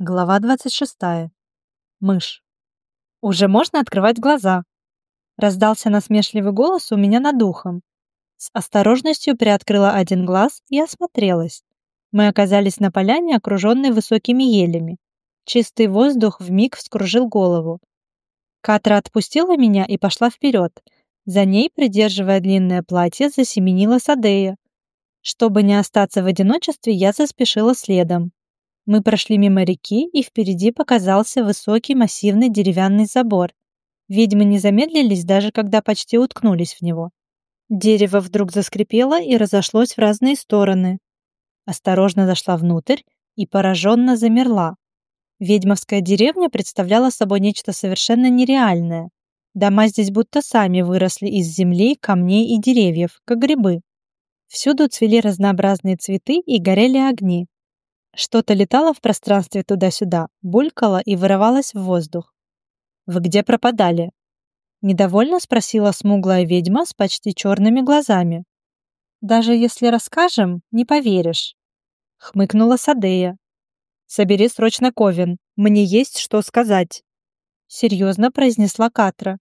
Глава 26. Мышь. «Уже можно открывать глаза!» Раздался насмешливый голос у меня над ухом. С осторожностью приоткрыла один глаз и осмотрелась. Мы оказались на поляне, окруженной высокими елями. Чистый воздух вмиг вскружил голову. Катра отпустила меня и пошла вперед. За ней, придерживая длинное платье, засеменила Садея. Чтобы не остаться в одиночестве, я заспешила следом. Мы прошли мимо реки, и впереди показался высокий массивный деревянный забор. Ведьмы не замедлились, даже когда почти уткнулись в него. Дерево вдруг заскрипело и разошлось в разные стороны. Осторожно зашла внутрь и пораженно замерла. Ведьмовская деревня представляла собой нечто совершенно нереальное. Дома здесь будто сами выросли из земли, камней и деревьев, как грибы. Всюду цвели разнообразные цветы и горели огни. Что-то летало в пространстве туда-сюда, булькало и вырывалось в воздух. «Вы где пропадали?» Недовольно спросила смуглая ведьма с почти черными глазами. «Даже если расскажем, не поверишь», — хмыкнула Садея. «Собери срочно Ковен, мне есть что сказать», — серьезно произнесла Катра.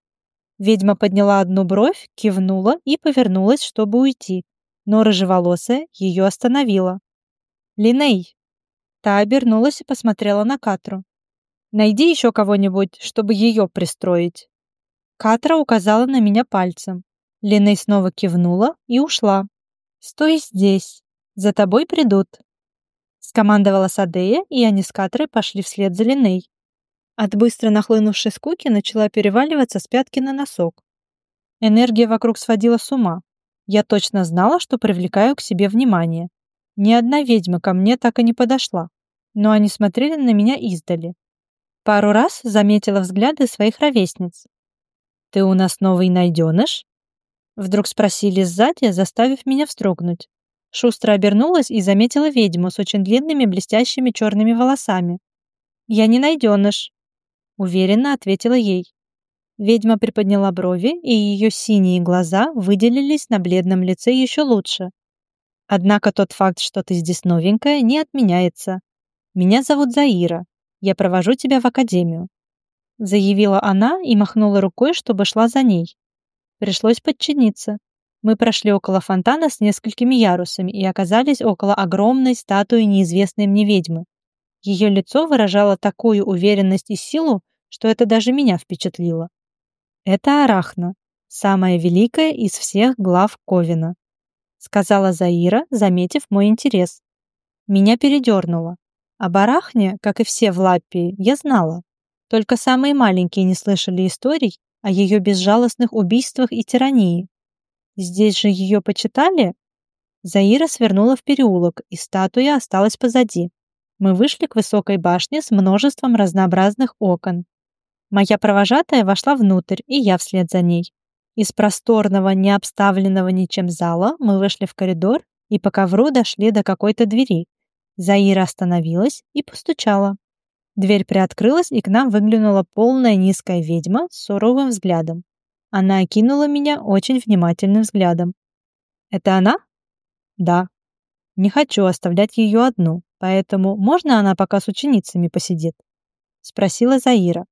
Ведьма подняла одну бровь, кивнула и повернулась, чтобы уйти, но рыжеволосая ее остановила. «Линей, Та обернулась и посмотрела на Катру. «Найди еще кого-нибудь, чтобы ее пристроить». Катра указала на меня пальцем. Линей снова кивнула и ушла. «Стой здесь. За тобой придут». Скомандовала Садея, и они с Катрой пошли вслед за Линей. От быстро нахлынувшей скуки начала переваливаться с пятки на носок. Энергия вокруг сводила с ума. Я точно знала, что привлекаю к себе внимание. Ни одна ведьма ко мне так и не подошла но они смотрели на меня издали. Пару раз заметила взгляды своих ровесниц. «Ты у нас новый найденыш?» Вдруг спросили сзади, заставив меня вздрогнуть. Шустро обернулась и заметила ведьму с очень длинными блестящими черными волосами. «Я не найденыш», — уверенно ответила ей. Ведьма приподняла брови, и ее синие глаза выделились на бледном лице еще лучше. Однако тот факт, что ты здесь новенькая, не отменяется. Меня зовут Заира. Я провожу тебя в академию», — заявила она и махнула рукой, чтобы шла за ней. Пришлось подчиниться. Мы прошли около фонтана с несколькими ярусами и оказались около огромной статуи неизвестной мне ведьмы. Ее лицо выражало такую уверенность и силу, что это даже меня впечатлило. «Это Арахна, самая великая из всех глав Ковина», сказала Заира, заметив мой интерес. Меня передернуло. О барахне, как и все в Лаппии, я знала. Только самые маленькие не слышали историй о ее безжалостных убийствах и тирании. Здесь же ее почитали? Заира свернула в переулок, и статуя осталась позади. Мы вышли к высокой башне с множеством разнообразных окон. Моя провожатая вошла внутрь, и я вслед за ней. Из просторного, не обставленного ничем зала мы вышли в коридор и по ковру дошли до какой-то двери, Заира остановилась и постучала. Дверь приоткрылась, и к нам выглянула полная низкая ведьма с суровым взглядом. Она окинула меня очень внимательным взглядом. «Это она?» «Да». «Не хочу оставлять ее одну, поэтому можно она пока с ученицами посидит?» Спросила Заира.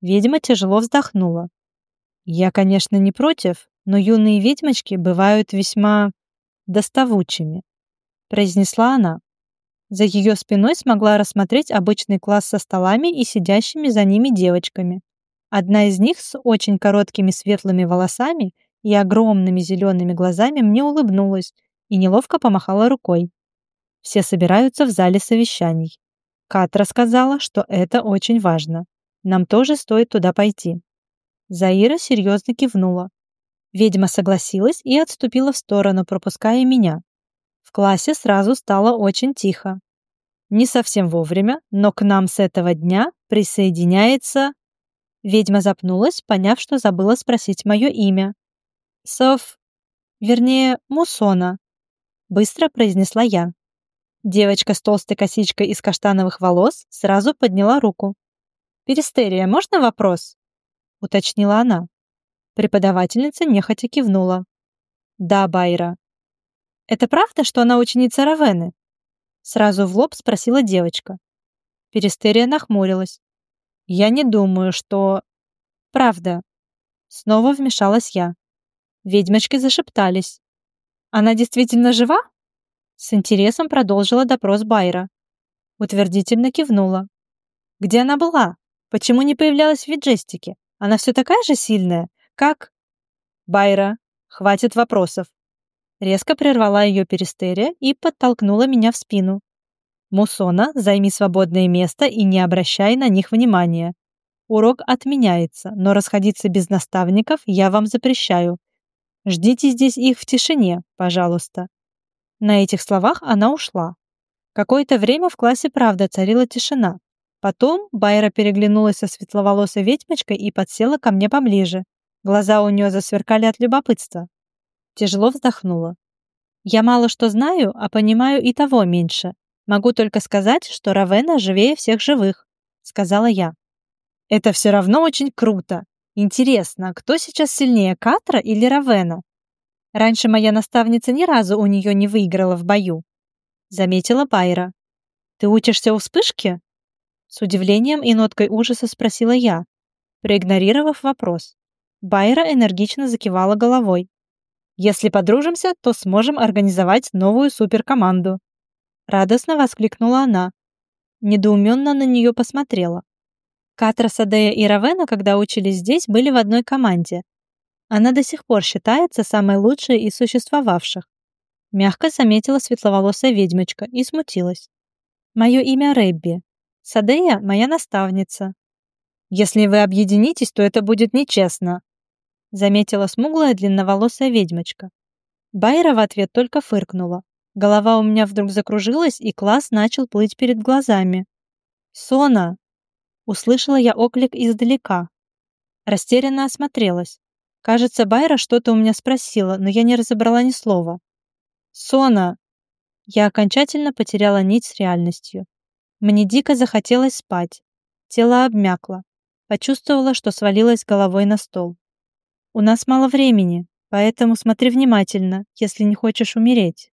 Ведьма тяжело вздохнула. «Я, конечно, не против, но юные ведьмочки бывают весьма доставучими», произнесла она. За ее спиной смогла рассмотреть обычный класс со столами и сидящими за ними девочками. Одна из них с очень короткими светлыми волосами и огромными зелеными глазами мне улыбнулась и неловко помахала рукой. Все собираются в зале совещаний. Кат рассказала, что это очень важно. Нам тоже стоит туда пойти. Заира серьезно кивнула. Ведьма согласилась и отступила в сторону, пропуская меня. В классе сразу стало очень тихо. Не совсем вовремя, но к нам с этого дня присоединяется... Ведьма запнулась, поняв, что забыла спросить мое имя. Соф... Вернее, Мусона. Быстро произнесла я. Девочка с толстой косичкой из каштановых волос сразу подняла руку. «Перистерия, можно вопрос?» — уточнила она. Преподавательница нехотя кивнула. «Да, Байра». «Это правда, что она ученица Равены?» Сразу в лоб спросила девочка. Перистерия нахмурилась. «Я не думаю, что...» «Правда». Снова вмешалась я. Ведьмочки зашептались. «Она действительно жива?» С интересом продолжила допрос Байра. Утвердительно кивнула. «Где она была? Почему не появлялась в виджестике? Она все такая же сильная, как...» «Байра, хватит вопросов!» Резко прервала ее перистерия и подтолкнула меня в спину. «Мусона, займи свободное место и не обращай на них внимания. Урок отменяется, но расходиться без наставников я вам запрещаю. Ждите здесь их в тишине, пожалуйста». На этих словах она ушла. Какое-то время в классе правда царила тишина. Потом Байра переглянулась со светловолосой ведьмочкой и подсела ко мне поближе. Глаза у нее засверкали от любопытства. Тяжело вздохнула. «Я мало что знаю, а понимаю и того меньше. Могу только сказать, что Равена живее всех живых», — сказала я. «Это все равно очень круто. Интересно, кто сейчас сильнее, Катра или Равена?» Раньше моя наставница ни разу у нее не выиграла в бою. Заметила Байра. «Ты учишься у вспышки?» С удивлением и ноткой ужаса спросила я, проигнорировав вопрос. Байра энергично закивала головой. Если подружимся, то сможем организовать новую суперкоманду. Радостно воскликнула она. Недоуменно на нее посмотрела. Катра, Садея и Равена, когда учились здесь, были в одной команде. Она до сих пор считается самой лучшей из существовавших. Мягко заметила светловолосая ведьмочка и смутилась. Мое имя Рэбби. Садея — моя наставница. Если вы объединитесь, то это будет нечестно, заметила смуглая длинноволосая ведьмочка. Байра в ответ только фыркнула. Голова у меня вдруг закружилась, и класс начал плыть перед глазами. «Сона!» Услышала я оклик издалека. Растерянно осмотрелась. Кажется, Байра что-то у меня спросила, но я не разобрала ни слова. «Сона!» Я окончательно потеряла нить с реальностью. Мне дико захотелось спать. Тело обмякло. Почувствовала, что свалилась головой на стол. У нас мало времени, поэтому смотри внимательно, если не хочешь умереть.